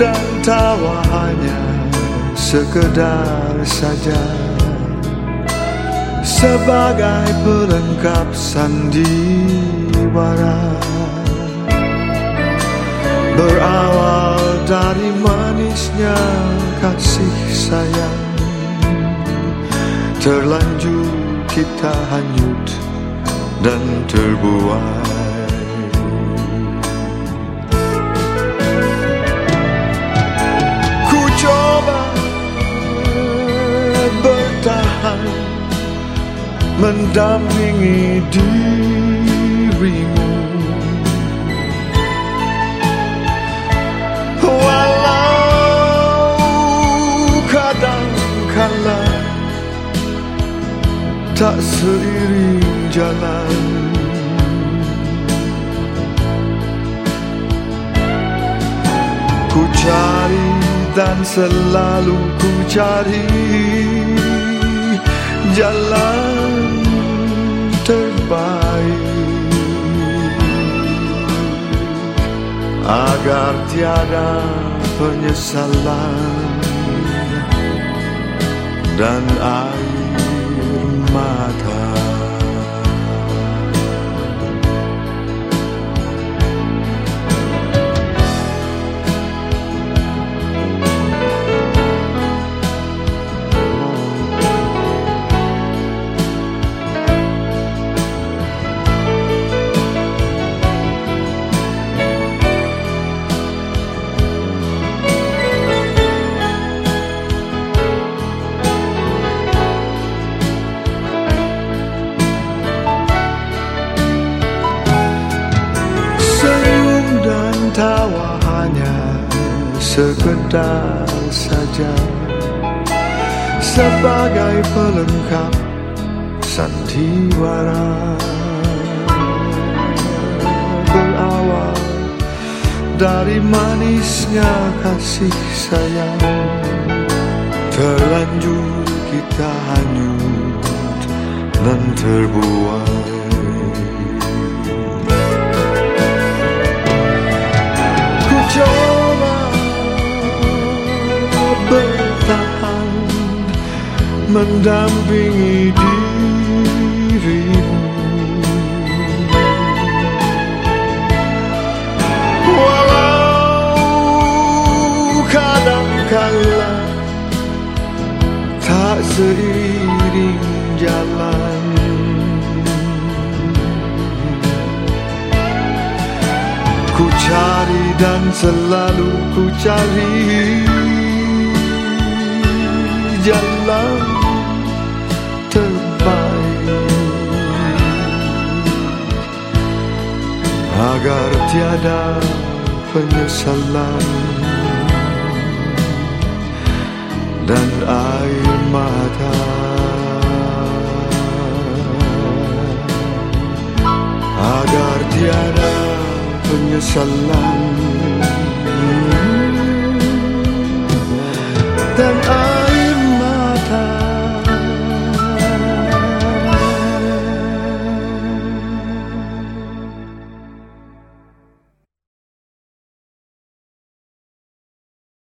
dan tawa hanya sekedar saja. Sebagai pelengkap sandiwara Berawal dari manisnya kasih sayang. Terlanjur kita hanyut dan terbuai mendampingi dirimu. Walau kadang kala tak seiring jalan. Ku cari dan selalu ku cari jalan terbaik agar tiada penyesalan dan sekedar saja. Sebagai pelengkap sandiwara. Berawal dari manisnya kasih sayang. Terlanjur kita hanyut dan terbuai mendampingi dirimu. Walau kadangkala tak seiring jalan. Ku cari dan selalu ku cari jalan agar tiada penyesalan dan air mata. Agar tiada penyesalan dan